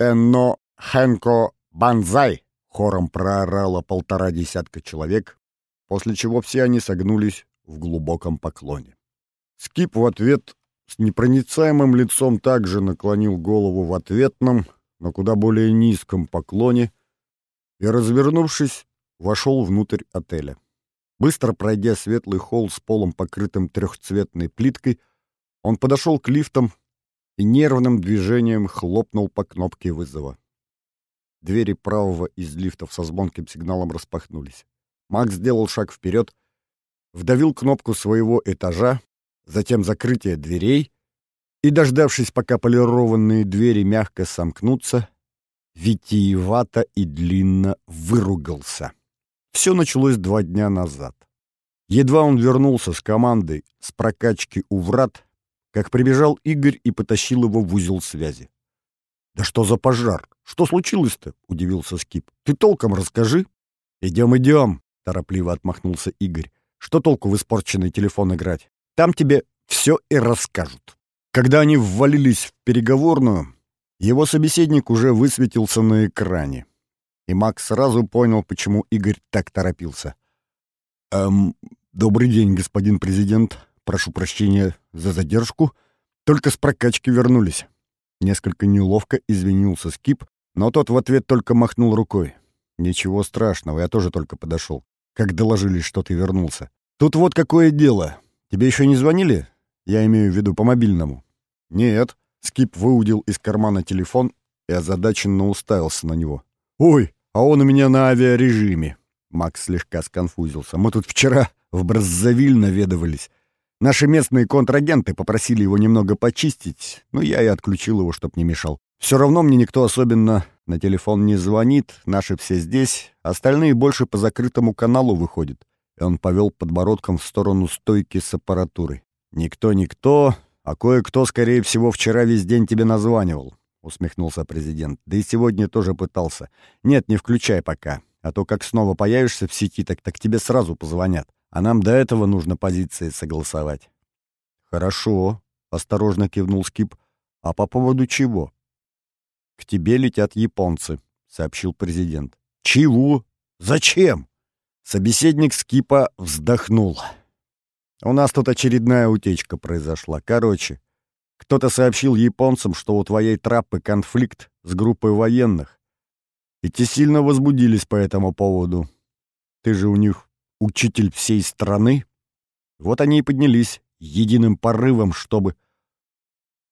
«Тенно Хэнко Банзай!» — хором проорало полтора десятка человек, после чего все они согнулись в глубоком поклоне. Скип в ответ с непроницаемым лицом также наклонил голову в ответном, но куда более низком поклоне и, развернувшись, вошел внутрь отеля. Быстро пройдя светлый холл с полом, покрытым трехцветной плиткой, он подошел к лифтам и нервным движением хлопнул по кнопке вызова. Двери правого из лифтов со звонким сигналом распахнулись. Макс сделал шаг вперед, вдавил кнопку своего этажа, затем закрытие дверей и, дождавшись, пока полированные двери мягко сомкнутся, витиевато и длинно выругался. Все началось два дня назад. Едва он вернулся с командой с прокачки у врат, как прибежал Игорь и потащил его в узел связи. «Да что за пожар? Что случилось-то?» — удивился Скип. «Ты толком расскажи». «Идем, идем», — торопливо отмахнулся Игорь. «Что толку в испорченный телефон играть? Там тебе все и расскажут». Когда они ввалились в переговорную, его собеседник уже высветился на экране. И Макс сразу понял, почему Игорь так торопился. «Эм, добрый день, господин президент. Прошу прощения за задержку. Только с прокачки вернулись». Несколько неловко извинился Скип, но тот в ответ только махнул рукой. «Ничего страшного, я тоже только подошел. Как доложили, что ты вернулся. Тут вот какое дело. Тебе еще не звонили? Я имею в виду по мобильному». «Нет». Скип выудил из кармана телефон и озадаченно уставился на него. «Ой, а он у меня на авиарежиме. Макс слегка сконфузился. Мы тут вчера в Браззавиль наведывались. Наши местные контрагенты попросили его немного почистить, но я и отключил его, чтоб не мешал. Все равно мне никто особенно на телефон не звонит, наши все здесь, остальные больше по закрытому каналу выходят. И он повел подбородком в сторону стойки с аппаратурой. Никто-никто, а кое-кто, скорее всего, вчера весь день тебе названивал. — усмехнулся президент. «Да и сегодня тоже пытался. Нет, не включай пока. А то как снова появишься в сети, так, так тебе сразу позвонят. А нам до этого нужно позиции согласовать». «Хорошо», — осторожно кивнул Скип. «А по поводу чего?» «К тебе летят японцы», — сообщил президент. «Чего? Зачем?» Собеседник Скипа вздохнул. «У нас тут очередная утечка произошла. Короче, кто-то сообщил японцам, что у твоей траппы конфликт с группой военных. И те сильно возбудились по этому поводу. Ты же у них учитель всей страны. Вот они и поднялись единым порывом, чтобы...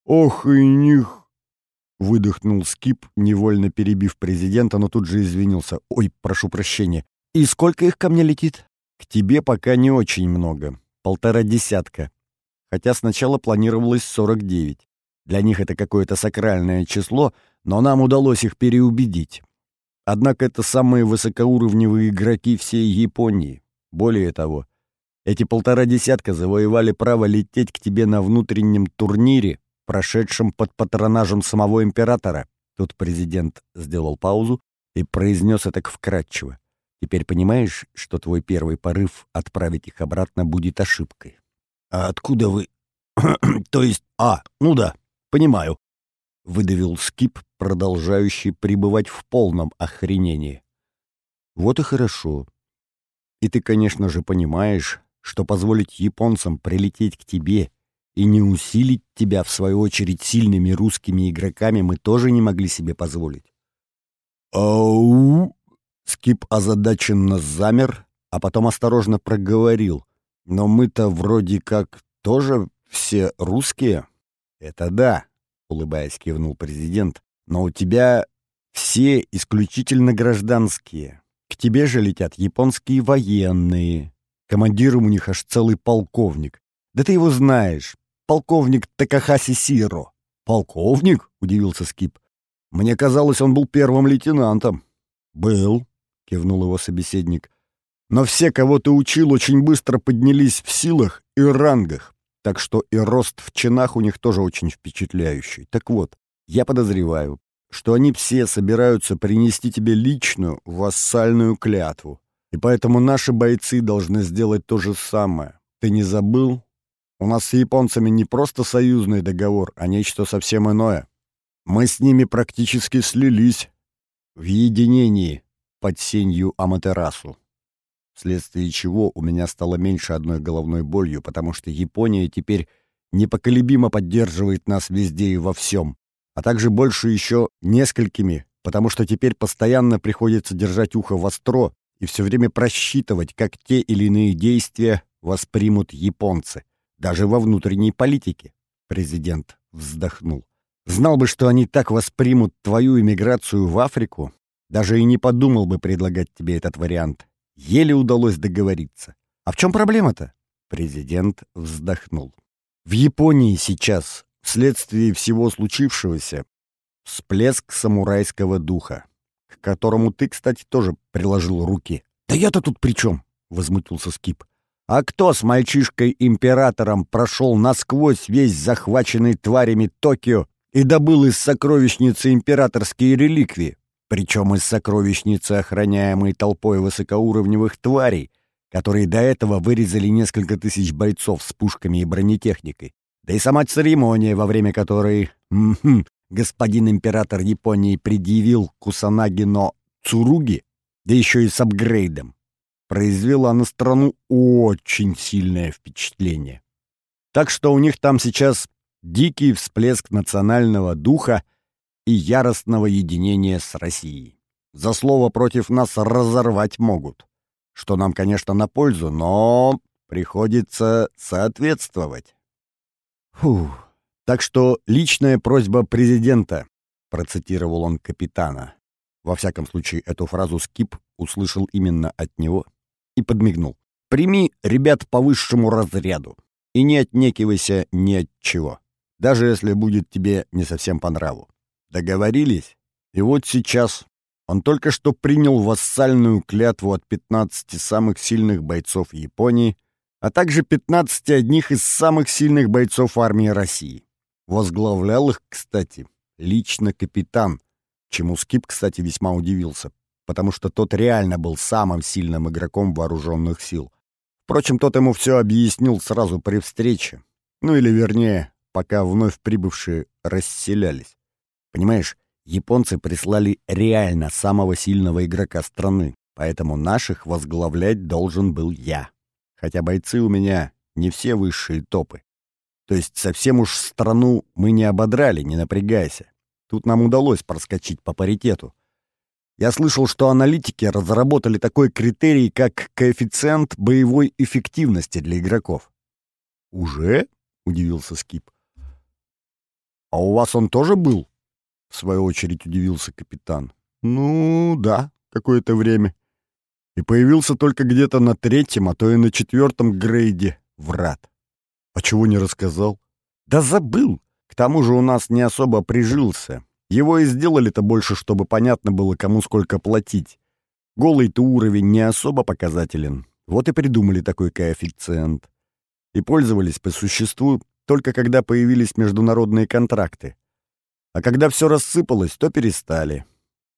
«Ох и них!» — выдохнул Скип, невольно перебив президента, но тут же извинился. «Ой, прошу прощения. И сколько их ко мне летит?» «К тебе пока не очень много. Полтора десятка хотя сначала планировалось 49. Для них это какое-то сакральное число, но нам удалось их переубедить. Однако это самые высокоуровневые игроки всей Японии. Более того, эти полтора десятка завоевали право лететь к тебе на внутреннем турнире, прошедшем под патронажем самого императора. Тут президент сделал паузу и произнес это вкратчиво. Теперь понимаешь, что твой первый порыв отправить их обратно будет ошибкой. «А откуда вы...» «То есть... А, ну да, понимаю», — выдавил Скип, продолжающий пребывать в полном охренении. «Вот и хорошо. И ты, конечно же, понимаешь, что позволить японцам прилететь к тебе и не усилить тебя, в свою очередь, сильными русскими игроками мы тоже не могли себе позволить». «Ау!» Скип озадаченно замер, а потом осторожно проговорил. Но мы-то вроде как тоже все русские. Это да, улыбаясь, кивнул президент. Но у тебя все исключительно гражданские. К тебе же летят японские военные. Командиром у них аж целый полковник. Да ты его знаешь. Полковник Такахаси Сиро. Полковник? Удивился Скип. Мне казалось, он был первым лейтенантом. Был, кивнул его собеседник. Но все, кого ты учил, очень быстро поднялись в силах и рангах, так что и рост в чинах у них тоже очень впечатляющий. Так вот, я подозреваю, что они все собираются принести тебе личную вассальную клятву. И поэтому наши бойцы должны сделать то же самое. Ты не забыл? У нас с японцами не просто союзный договор, а нечто совсем иное. Мы с ними практически слились в единении под сенью Аматерасу. Вследствие чего у меня стало меньше одной головной болью, потому что Япония теперь непоколебимо поддерживает нас везде и во всем, а также больше еще несколькими, потому что теперь постоянно приходится держать ухо востро и все время просчитывать, как те или иные действия воспримут японцы, даже во внутренней политике. Президент вздохнул. Знал бы, что они так воспримут твою эмиграцию в Африку, даже и не подумал бы предлагать тебе этот вариант. Еле удалось договориться. А в чем проблема-то? Президент вздохнул. В Японии сейчас, вследствие всего случившегося, всплеск самурайского духа, к которому ты, кстати, тоже приложил руки. «Да я-то тут при чем?» — возмутился Скип. «А кто с мальчишкой-императором прошел насквозь весь захваченный тварями Токио и добыл из сокровищницы императорские реликвии, причем из сокровищницы, охраняемой толпой высокоуровневых тварей, которые до этого вырезали несколько тысяч бойцов с пушками и бронетехникой. Да и сама церемония, во время которой господин император Японии предъявил Кусанагино Цуруги, да еще и с апгрейдом, произвела на страну очень сильное впечатление. Так что у них там сейчас дикий всплеск национального духа и яростного единения с Россией. За слово против нас разорвать могут, что нам, конечно, на пользу, но приходится соответствовать. Фух. Так что личная просьба президента, процитировал он капитана. Во всяком случае, эту фразу Скип услышал именно от него и подмигнул. Прими ребят по высшему разряду и не отнекивайся ни от чего даже если будет тебе не совсем по нраву. Договорились? И вот сейчас он только что принял вассальную клятву от 15 самых сильных бойцов Японии, а также 15 одних из самых сильных бойцов армии России. Возглавлял их, кстати, лично капитан, чему Скип, кстати, весьма удивился, потому что тот реально был самым сильным игроком вооруженных сил. Впрочем, тот ему все объяснил сразу при встрече. Ну или вернее, пока вновь прибывшие расселялись. Понимаешь, японцы прислали реально самого сильного игрока страны, поэтому наших возглавлять должен был я. Хотя бойцы у меня не все высшие топы. То есть совсем уж страну мы не ободрали, не напрягайся. Тут нам удалось проскочить по паритету. Я слышал, что аналитики разработали такой критерий, как коэффициент боевой эффективности для игроков. «Уже?» — удивился Скип. «А у вас он тоже был?» — в свою очередь удивился капитан. «Ну, да, какое-то время. И появился только где-то на третьем, а то и на четвертом грейде врат. А чего не рассказал?» «Да забыл! К тому же у нас не особо прижился. Его и сделали-то больше, чтобы понятно было, кому сколько платить. Голый-то уровень не особо показателен. Вот и придумали такой коэффициент. И пользовались по существу только когда появились международные контракты. А когда все рассыпалось, то перестали.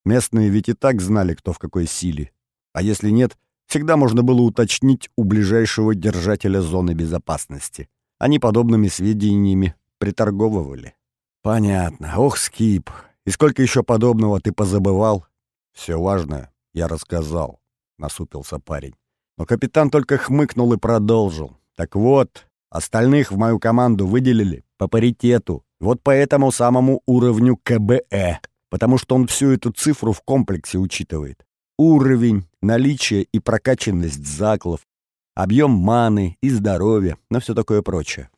Местные ведь и так знали, кто в какой силе. А если нет, всегда можно было уточнить у ближайшего держателя зоны безопасности. Они подобными сведениями приторговывали. Понятно. Ох, Скип. И сколько еще подобного ты позабывал? Все важное я рассказал, насупился парень. Но капитан только хмыкнул и продолжил. Так вот, Остальных в мою команду выделили по паритету. Вот по этому самому уровню КБЭ. Потому что он всю эту цифру в комплексе учитывает. Уровень, наличие и прокачанность заклов, объем маны и здоровья, но все такое прочее.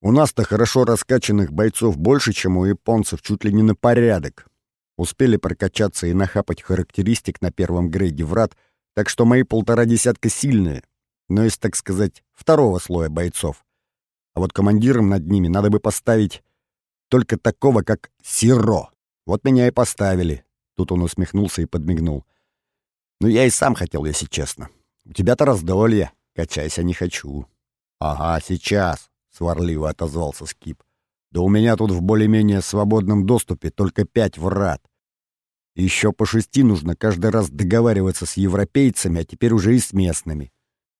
У нас-то хорошо раскачанных бойцов больше, чем у японцев, чуть ли не на порядок. Успели прокачаться и нахапать характеристик на первом грейде врат, так что мои полтора десятка сильные, но из, так сказать, второго слоя бойцов. А вот командиром над ними надо бы поставить только такого, как Сиро. Вот меня и поставили. Тут он усмехнулся и подмигнул. Ну, я и сам хотел, если честно. У тебя-то раздолье. Качайся не хочу. Ага, сейчас, сварливо отозвался Скип. Да у меня тут в более-менее свободном доступе только пять врат. Еще по шести нужно каждый раз договариваться с европейцами, а теперь уже и с местными.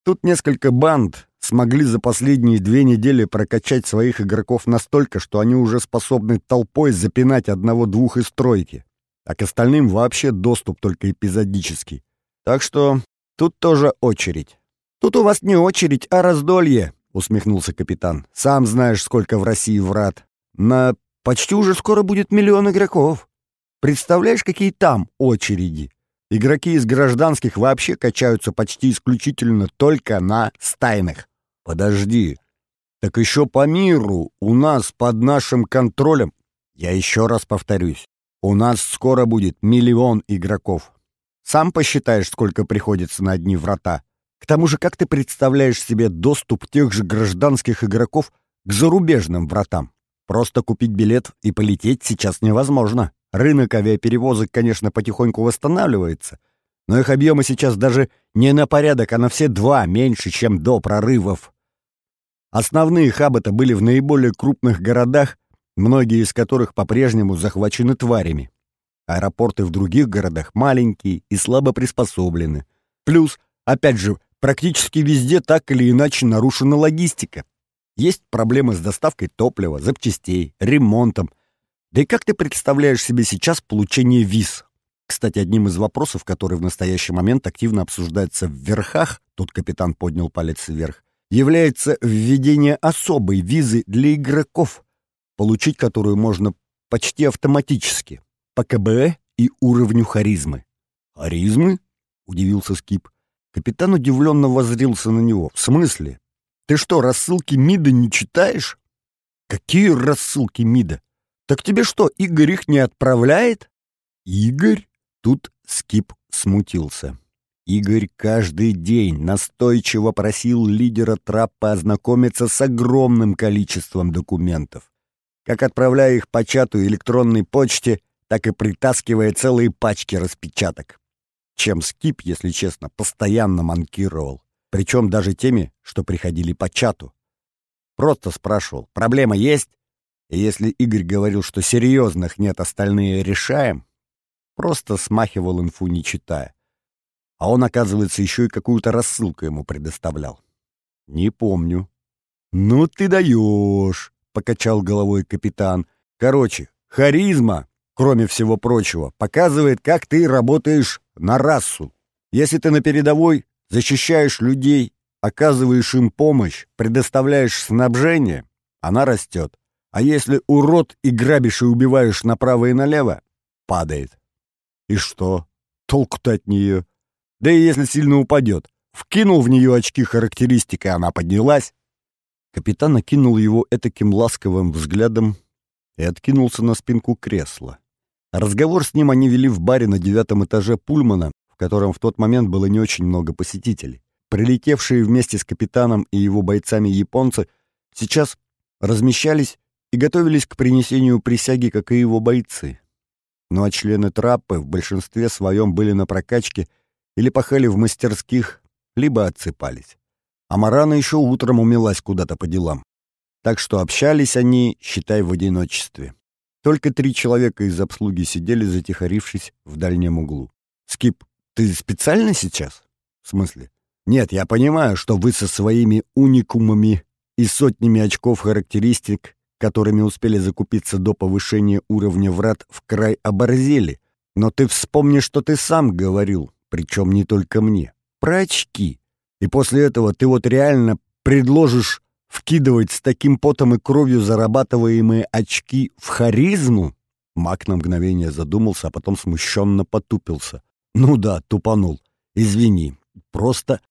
Тут несколько банд, смогли за последние две недели прокачать своих игроков настолько, что они уже способны толпой запинать одного-двух из тройки, а к остальным вообще доступ только эпизодический. Так что тут тоже очередь. «Тут у вас не очередь, а раздолье», — усмехнулся капитан. «Сам знаешь, сколько в России врат. На почти уже скоро будет миллион игроков. Представляешь, какие там очереди? Игроки из гражданских вообще качаются почти исключительно только на стайных. Подожди. Так еще по миру, у нас под нашим контролем. Я еще раз повторюсь. У нас скоро будет миллион игроков. Сам посчитаешь, сколько приходится на одни врата. К тому же, как ты представляешь себе доступ тех же гражданских игроков к зарубежным вратам? Просто купить билет и полететь сейчас невозможно. Рынок авиаперевозок, конечно, потихоньку восстанавливается, но их объемы сейчас даже не на порядок, а на все два меньше, чем до прорывов. Основные хабы-то были в наиболее крупных городах, многие из которых по-прежнему захвачены тварями. Аэропорты в других городах маленькие и слабо приспособлены. Плюс, опять же, практически везде так или иначе нарушена логистика. Есть проблемы с доставкой топлива, запчастей, ремонтом, да и как ты представляешь себе сейчас получение виз? Кстати, одним из вопросов, который в настоящий момент активно обсуждается в верхах, тут капитан поднял палец вверх, является введение особой визы для игроков, получить которую можно почти автоматически, по КБ и уровню харизмы. «Харизмы?» — удивился Скип. Капитан удивленно воззрился на него. «В смысле? Ты что, рассылки МИДа не читаешь?» «Какие рассылки МИДа? «Так тебе что, Игорь их не отправляет?» «Игорь?» Тут Скип смутился. Игорь каждый день настойчиво просил лидера траппа ознакомиться с огромным количеством документов. Как отправляя их по чату электронной почте, так и притаскивая целые пачки распечаток. Чем Скип, если честно, постоянно манкировал. Причем даже теми, что приходили по чату. Просто спрашивал, проблема есть? И если Игорь говорил, что серьезных нет, остальные решаем, просто смахивал инфу, не читая. А он, оказывается, еще и какую-то рассылку ему предоставлял. Не помню. «Ну ты даешь!» — покачал головой капитан. «Короче, харизма, кроме всего прочего, показывает, как ты работаешь на расу. Если ты на передовой защищаешь людей, оказываешь им помощь, предоставляешь снабжение, она растет. А если урод и грабишь и убиваешь направо и налево, падает. И что? Толку-то от нее. Да и если сильно упадет. Вкинул в нее очки характеристики, она поднялась. Капитан окинул его этаким ласковым взглядом и откинулся на спинку кресла. Разговор с ним они вели в баре на девятом этаже Пульмана, в котором в тот момент было не очень много посетителей. Прилетевшие вместе с капитаном и его бойцами японцы сейчас размещались и готовились к принесению присяги, как и его бойцы. Ну а члены траппы в большинстве своем были на прокачке или пахали в мастерских, либо отсыпались. А Марана еще утром умелась куда-то по делам. Так что общались они, считай, в одиночестве. Только три человека из обслуги сидели, затихарившись в дальнем углу. «Скип, ты специально сейчас?» «В смысле?» «Нет, я понимаю, что вы со своими уникумами и сотнями очков характеристик которыми успели закупиться до повышения уровня врат в край оборзели. Но ты вспомни, что ты сам говорил, причем не только мне, про очки. И после этого ты вот реально предложишь вкидывать с таким потом и кровью зарабатываемые очки в харизму? Мак на мгновение задумался, а потом смущенно потупился. Ну да, тупанул. Извини. Просто...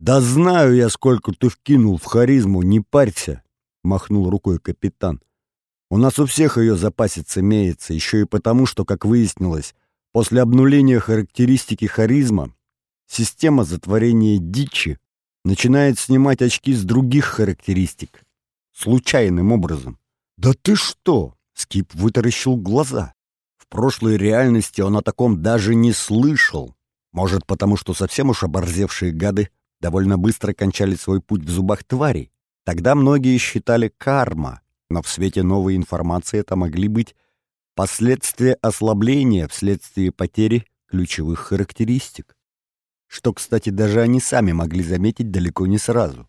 Да знаю я, сколько ты вкинул в харизму, не парься. — махнул рукой капитан. «У нас у всех ее запасец имеется, еще и потому, что, как выяснилось, после обнуления характеристики харизма система затворения дичи начинает снимать очки с других характеристик. Случайным образом. «Да ты что?» — Скип вытаращил глаза. В прошлой реальности он о таком даже не слышал. Может, потому что совсем уж оборзевшие гады довольно быстро кончали свой путь в зубах тварей. Тогда многие считали карма, но в свете новой информации это могли быть последствия ослабления вследствие потери ключевых характеристик. Что, кстати, даже они сами могли заметить далеко не сразу.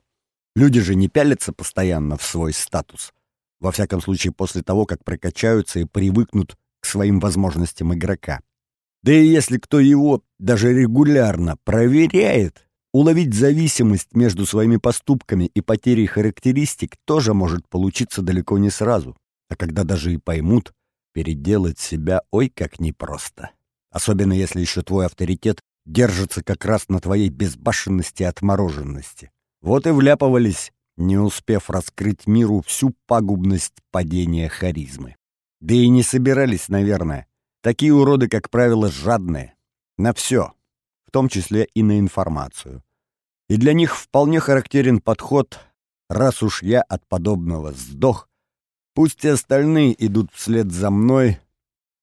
Люди же не пялятся постоянно в свой статус. Во всяком случае, после того, как прокачаются и привыкнут к своим возможностям игрока. Да и если кто его даже регулярно проверяет, уловить зависимость между своими поступками и потерей характеристик тоже может получиться далеко не сразу. А когда даже и поймут, переделать себя ой как непросто. Особенно если еще твой авторитет держится как раз на твоей безбашенности и отмороженности. Вот и вляпывались, не успев раскрыть миру всю пагубность падения харизмы. Да и не собирались, наверное. Такие уроды, как правило, жадные. На все, в том числе и на информацию. И для них вполне характерен подход «раз уж я от подобного сдох, пусть и остальные идут вслед за мной,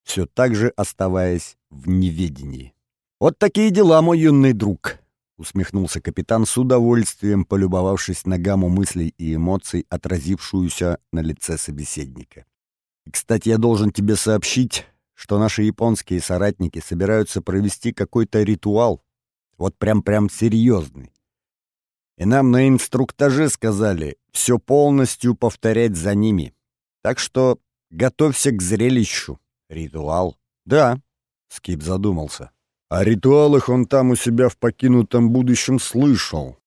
все так же оставаясь в неведении». Вот такие дела, мой юный друг усмехнулся капитан с удовольствием, полюбовавшись на гамму мыслей и эмоций, отразившуюся на лице собеседника. Кстати, я должен тебе сообщить, что наши японские соратники собираются провести какой-то ритуал, вот прям-прям серьезный. И нам на инструктаже сказали все полностью повторять за ними. Так что готовься к зрелищу. Ритуал? Да, Скип задумался. О ритуалах он там у себя в покинутом будущем слышал.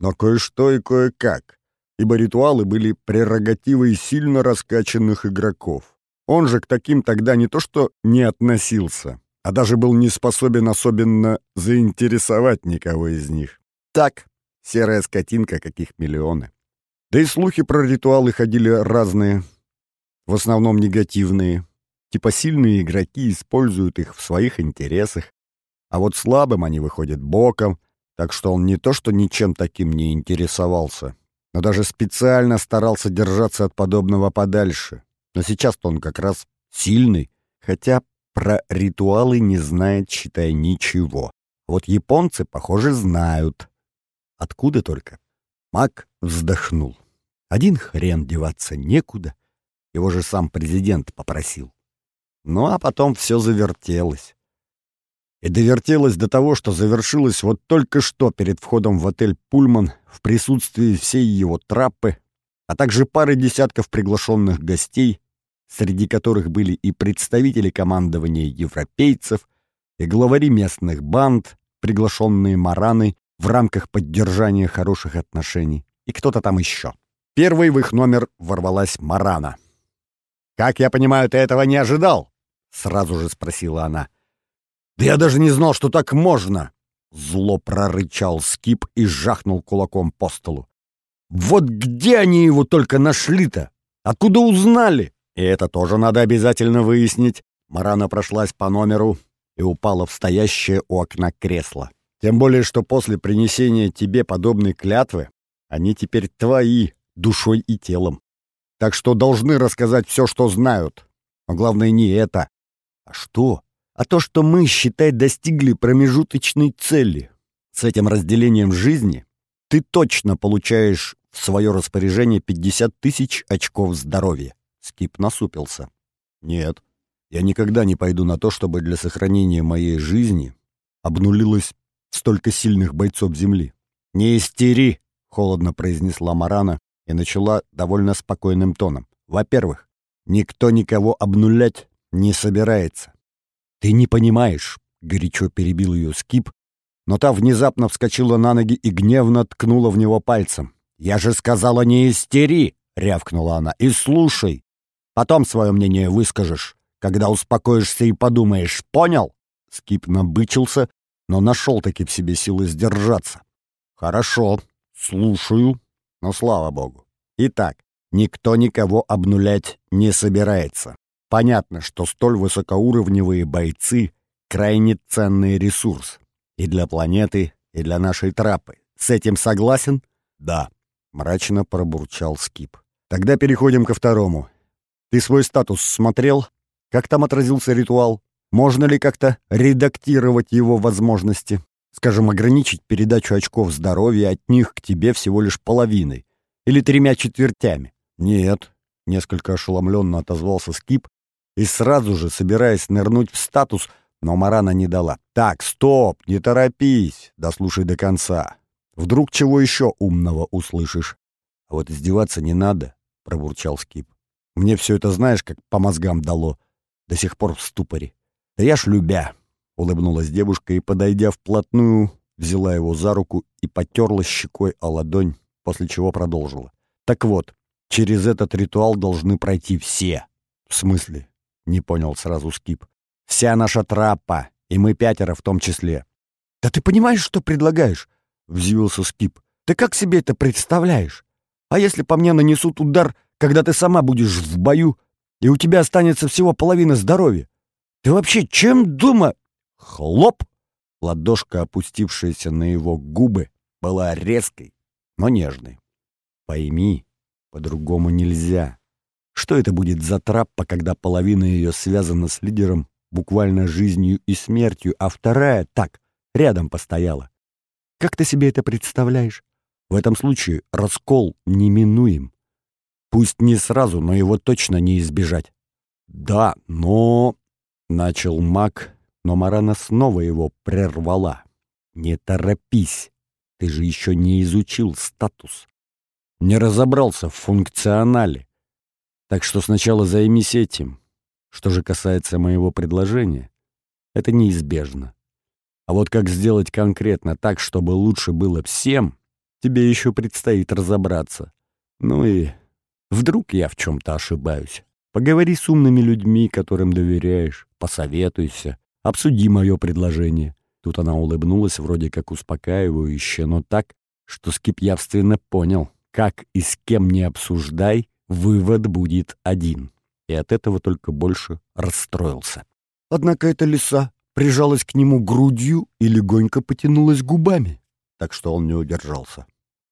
Но кое-что и кое-как, ибо ритуалы были прерогативой сильно раскачанных игроков. Он же к таким тогда не то что не относился, а даже был не способен особенно заинтересовать никого из них. Так, серая скотинка, каких миллионы. Да и слухи про ритуалы ходили разные, в основном негативные. Типа сильные игроки используют их в своих интересах, а вот слабым они выходят боком, так что он не то что ничем таким не интересовался, но даже специально старался держаться от подобного подальше. Но сейчас-то он как раз сильный, хотя про ритуалы не знает, считай, ничего. Вот японцы, похоже, знают. Откуда только? Мак вздохнул. Один хрен деваться некуда. Его же сам президент попросил. Ну а потом все завертелось и довертелась до того, что завершилось вот только что перед входом в отель «Пульман» в присутствии всей его траппы, а также пары десятков приглашенных гостей, среди которых были и представители командования европейцев, и главари местных банд, приглашенные Мараны в рамках поддержания хороших отношений, и кто-то там еще. Первой в их номер ворвалась Марана. «Как я понимаю, ты этого не ожидал?» — сразу же спросила она. — «Да я даже не знал, что так можно!» Зло прорычал Скип и жахнул кулаком по столу. «Вот где они его только нашли-то? Откуда узнали?» «И это тоже надо обязательно выяснить». Марана прошлась по номеру и упала в стоящее у окна кресло. «Тем более, что после принесения тебе подобной клятвы они теперь твои душой и телом. Так что должны рассказать все, что знают. Но главное не это. А что?» А то, что мы, считай, достигли промежуточной цели. С этим разделением жизни ты точно получаешь в свое распоряжение 50 тысяч очков здоровья. Скип насупился. Нет, я никогда не пойду на то, чтобы для сохранения моей жизни обнулилось столько сильных бойцов Земли. «Не истери!» — холодно произнесла Марана и начала довольно спокойным тоном. «Во-первых, никто никого обнулять не собирается. «Ты не понимаешь», — горячо перебил ее Скип, но та внезапно вскочила на ноги и гневно ткнула в него пальцем. «Я же сказала, не истери!» — рявкнула она. «И слушай. Потом свое мнение выскажешь, когда успокоишься и подумаешь. Понял?» Скип набычился, но нашел-таки в себе силы сдержаться. «Хорошо, слушаю, но слава богу. Итак, никто никого обнулять не собирается. Понятно, что столь высокоуровневые бойцы — крайне ценный ресурс. И для планеты, и для нашей трапы. С этим согласен? Да. Мрачно пробурчал Скип. Тогда переходим ко второму. Ты свой статус смотрел? Как там отразился ритуал? Можно ли как-то редактировать его возможности? Скажем, ограничить передачу очков здоровья от них к тебе всего лишь половиной? Или тремя четвертями? Нет. Несколько ошеломленно отозвался Скип, и сразу же, собираясь нырнуть в статус, но Марана не дала. «Так, стоп, не торопись, дослушай до конца. Вдруг чего еще умного услышишь. А вот издеваться не надо, пробурчал Скип. Мне все это, знаешь, как по мозгам дало. До сих пор в ступоре. Да я ж любя, улыбнулась девушка и, подойдя вплотную, взяла его за руку и потерла щекой о ладонь, после чего продолжила. Так вот, через этот ритуал должны пройти все. В смысле? Не понял сразу Скип. Вся наша траппа, и мы пятеро в том числе. Да ты понимаешь, что предлагаешь? Взвился Скип. Ты как себе это представляешь? А если по мне нанесут удар, когда ты сама будешь в бою, и у тебя останется всего половина здоровья? Ты вообще чем дума? Хлоп! Ладошка, опустившаяся на его губы, была резкой, но нежной. Пойми, по-другому нельзя. Что это будет за траппа, когда половина ее связана с лидером буквально жизнью и смертью, а вторая так, рядом постояла? Как ты себе это представляешь? В этом случае раскол неминуем. Пусть не сразу, но его точно не избежать. Да, но... Начал маг, но Марана снова его прервала. Не торопись, ты же еще не изучил статус. Не разобрался в функционале. Так что сначала займись этим. Что же касается моего предложения, это неизбежно. А вот как сделать конкретно так, чтобы лучше было всем, тебе еще предстоит разобраться. Ну и вдруг я в чем-то ошибаюсь. Поговори с умными людьми, которым доверяешь, посоветуйся, обсуди мое предложение. Тут она улыбнулась вроде как успокаивающе, но так, что Скип явственно понял, как и с кем не обсуждай, Вывод будет один. И от этого только больше расстроился. Однако эта лиса прижалась к нему грудью и легонько потянулась губами, так что он не удержался.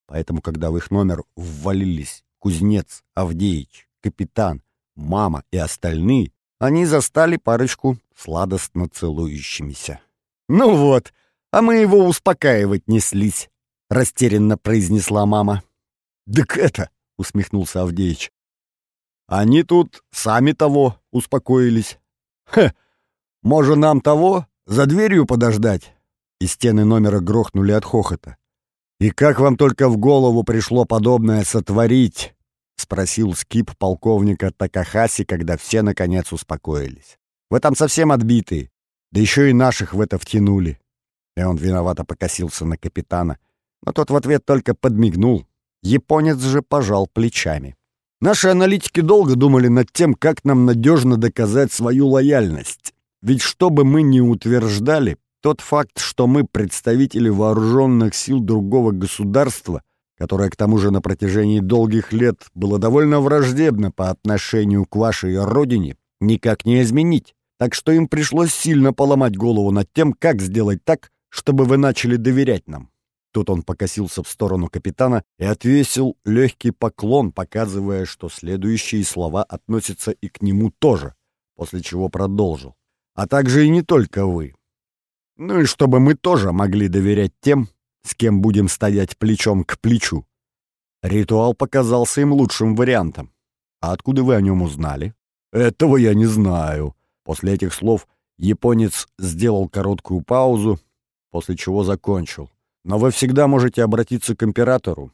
Поэтому, когда в их номер ввалились кузнец, Авдеич, капитан, мама и остальные, они застали парочку сладостно целующимися. «Ну вот, а мы его успокаивать неслись», — растерянно произнесла мама. «Так это, — усмехнулся Авдеич. «Они тут сами того успокоились. Хе, может, нам того за дверью подождать?» И стены номера грохнули от хохота. «И как вам только в голову пришло подобное сотворить?» — спросил скип полковника Такахаси, когда все, наконец, успокоились. «Вы там совсем отбитые, да еще и наших в это втянули». И он виновато покосился на капитана, но тот в ответ только подмигнул, Японец же пожал плечами. Наши аналитики долго думали над тем, как нам надежно доказать свою лояльность. Ведь что бы мы ни утверждали, тот факт, что мы представители вооруженных сил другого государства, которое к тому же на протяжении долгих лет было довольно враждебно по отношению к вашей родине, никак не изменить. Так что им пришлось сильно поломать голову над тем, как сделать так, чтобы вы начали доверять нам. Тут он покосился в сторону капитана и отвесил легкий поклон, показывая, что следующие слова относятся и к нему тоже, после чего продолжил. А также и не только вы. Ну и чтобы мы тоже могли доверять тем, с кем будем стоять плечом к плечу. Ритуал показался им лучшим вариантом. А откуда вы о нем узнали? Этого я не знаю. После этих слов японец сделал короткую паузу, после чего закончил. Но вы всегда можете обратиться к императору.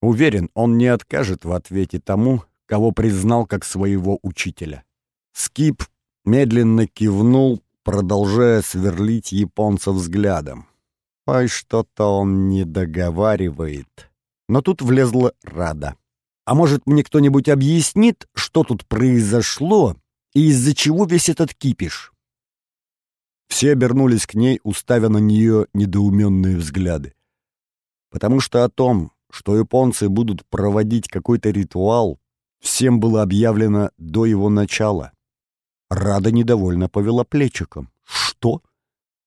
Уверен, он не откажет в ответе тому, кого признал как своего учителя. Скип медленно кивнул, продолжая сверлить японца взглядом. Ой, что-то он не договаривает. Но тут влезла Рада. А может, мне кто-нибудь объяснит, что тут произошло и из-за чего весь этот кипиш? Все обернулись к ней, уставя на нее недоуменные взгляды. Потому что о том, что японцы будут проводить какой-то ритуал, всем было объявлено до его начала. Рада недовольно повела плечиком. «Что?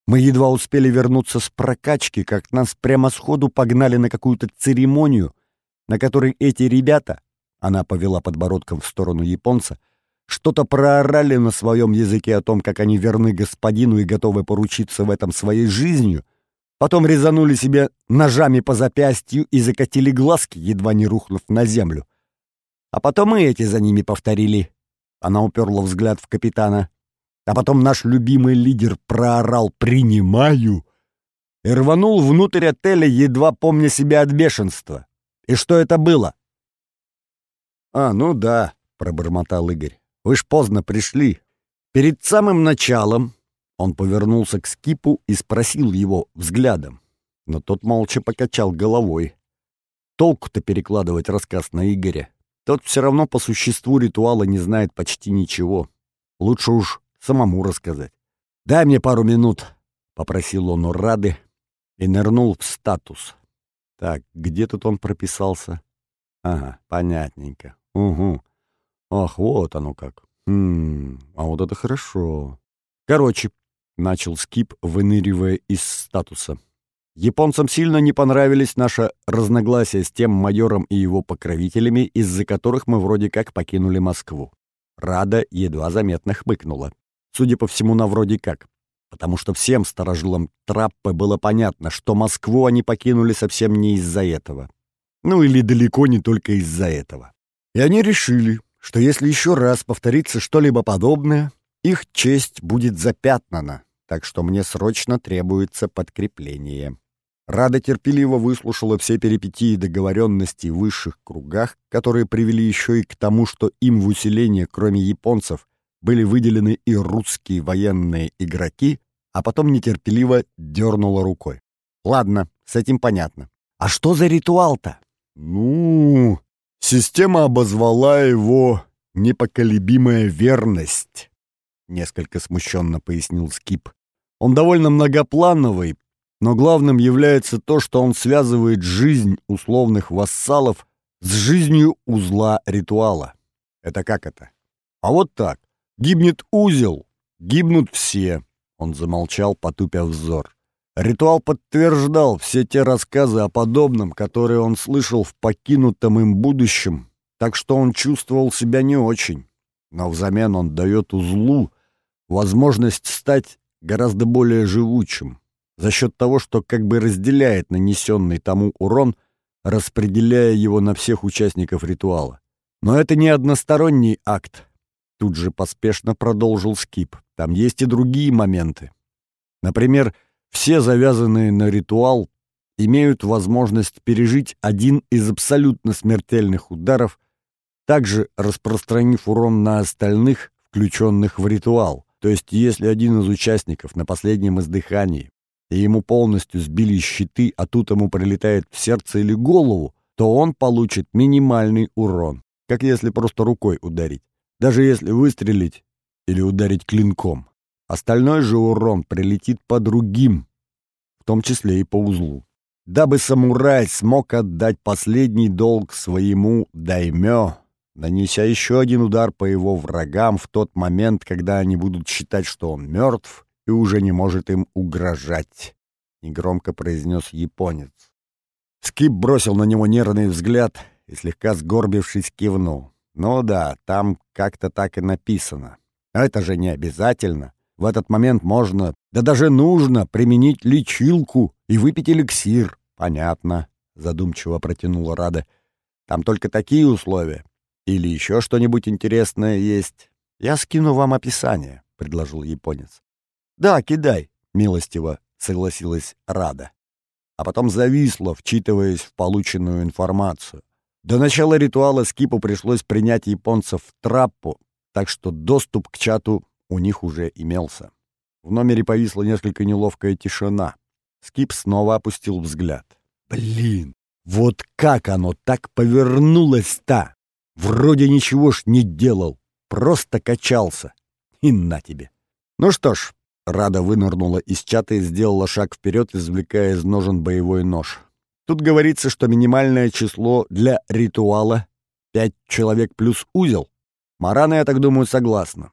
Мы едва успели вернуться с прокачки, как нас прямо сходу погнали на какую-то церемонию, на которой эти ребята, она повела подбородком в сторону японца, — что-то проорали на своем языке о том, как они верны господину и готовы поручиться в этом своей жизнью, потом резанули себе ножами по запястью и закатили глазки, едва не рухнув на землю. А потом и эти за ними повторили. Она уперла взгляд в капитана. А потом наш любимый лидер проорал «Принимаю!» и рванул внутрь отеля, едва помня себя от бешенства. И что это было? «А, ну да», — пробормотал Игорь. «Вы ж поздно пришли». Перед самым началом он повернулся к Скипу и спросил его взглядом. Но тот молча покачал головой. Толку-то перекладывать рассказ на Игоря. Тот все равно по существу ритуала не знает почти ничего. Лучше уж самому рассказать. «Дай мне пару минут», — попросил он у Рады и нырнул в статус. Так, где тут он прописался? Ага, понятненько. Угу. Ах, вот оно как. Хм, а вот это хорошо. Короче, начал Скип, выныривая из статуса. Японцам сильно не понравились наши разногласия с тем майором и его покровителями, из-за которых мы вроде как покинули Москву. Рада едва заметно хмыкнула. Судя по всему, на вроде как. Потому что всем старожилам Траппы было понятно, что Москву они покинули совсем не из-за этого. Ну или далеко не только из-за этого. И они решили, что если еще раз повторится что-либо подобное, их честь будет запятнана, так что мне срочно требуется подкрепление. Рада терпеливо выслушала все перипетии договоренностей в высших кругах, которые привели еще и к тому, что им в усиление, кроме японцев, были выделены и русские военные игроки, а потом нетерпеливо дернула рукой. «Ладно, с этим понятно. А что за ритуал-то?» «Ну, система обозвала его «непоколебимая верность», — несколько смущенно пояснил Скип. «Он довольно многоплановый, но главным является то, что он связывает жизнь условных вассалов с жизнью узла ритуала. Это как это? А вот так. Гибнет узел, гибнут все. Он замолчал, потупя взор. Ритуал подтверждал все те рассказы о подобном, которые он слышал в покинутом им будущем, так что он чувствовал себя не очень. Но взамен он дает узлу возможность стать гораздо более живучим за счет того, что как бы разделяет нанесенный тому урон, распределяя его на всех участников ритуала. Но это не односторонний акт. Тут же поспешно продолжил Скип. Там есть и другие моменты. Например, все завязанные на ритуал имеют возможность пережить один из абсолютно смертельных ударов, также распространив урон на остальных, включенных в ритуал. То есть, если один из участников на последнем издыхании и ему полностью сбили щиты, а тут ему прилетает в сердце или голову, то он получит минимальный урон, как если просто рукой ударить, даже если выстрелить или ударить клинком. Остальной же урон прилетит по другим, в том числе и по узлу. Дабы самурай смог отдать последний долг своему даймё, нанеся еще один удар по его врагам в тот момент, когда они будут считать, что он мертв, и уже не может им угрожать», — негромко произнес японец. Скип бросил на него нервный взгляд и, слегка сгорбившись, кивнул. «Ну да, там как-то так и написано. А это же не обязательно. В этот момент можно, да даже нужно, применить лечилку и выпить эликсир. Понятно», — задумчиво протянула Рада. «Там только такие условия. Или еще что-нибудь интересное есть. Я скину вам описание», — предложил японец. «Да, кидай», — милостиво согласилась Рада. А потом зависла, вчитываясь в полученную информацию. До начала ритуала Скипу пришлось принять японцев в траппу, так что доступ к чату у них уже имелся. В номере повисла несколько неловкая тишина. Скип снова опустил взгляд. «Блин, вот как оно так повернулось-то! Вроде ничего ж не делал, просто качался. И на тебе!» «Ну что ж, Рада вынырнула из чата и сделала шаг вперед, извлекая из ножен боевой нож. Тут говорится, что минимальное число для ритуала — пять человек плюс узел. Марана, я так думаю, согласна.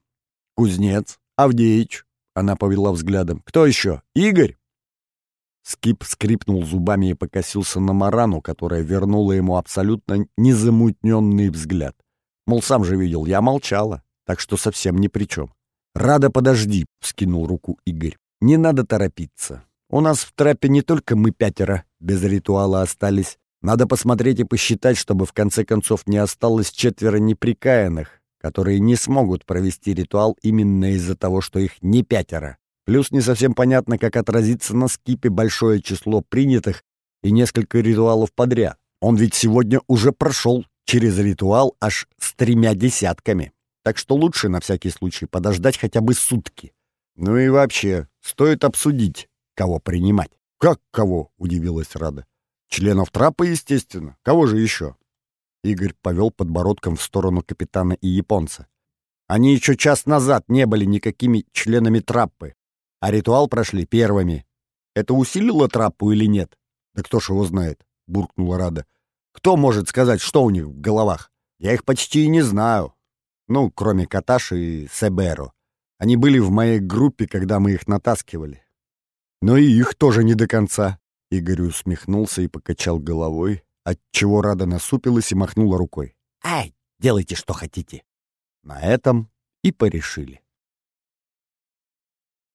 Кузнец, Авдеич, она повела взглядом. Кто еще? Игорь? Скип скрипнул зубами и покосился на Марану, которая вернула ему абсолютно незамутненный взгляд. Мол, сам же видел, я молчала, так что совсем ни при чем. «Рада, подожди», — вскинул руку Игорь. «Не надо торопиться. У нас в трапе не только мы пятеро без ритуала остались. Надо посмотреть и посчитать, чтобы в конце концов не осталось четверо неприкаянных, которые не смогут провести ритуал именно из-за того, что их не пятеро. Плюс не совсем понятно, как отразится на скипе большое число принятых и несколько ритуалов подряд. Он ведь сегодня уже прошел через ритуал аж с тремя десятками. Так что лучше на всякий случай подождать хотя бы сутки. Ну и вообще, стоит обсудить, кого принимать. «Как кого?» — удивилась Рада. «Членов трапа, естественно. Кого же еще?» Игорь повел подбородком в сторону капитана и японца. «Они еще час назад не были никакими членами траппы, а ритуал прошли первыми. Это усилило траппу или нет? Да кто ж его знает?» — буркнула Рада. «Кто может сказать, что у них в головах? Я их почти и не знаю. Ну, кроме Каташи и Себеро. Они были в моей группе, когда мы их натаскивали. Но и их тоже не до конца». Игорь усмехнулся и покачал головой, отчего Рада насупилась и махнула рукой. «Ай, делайте, что хотите». На этом и порешили.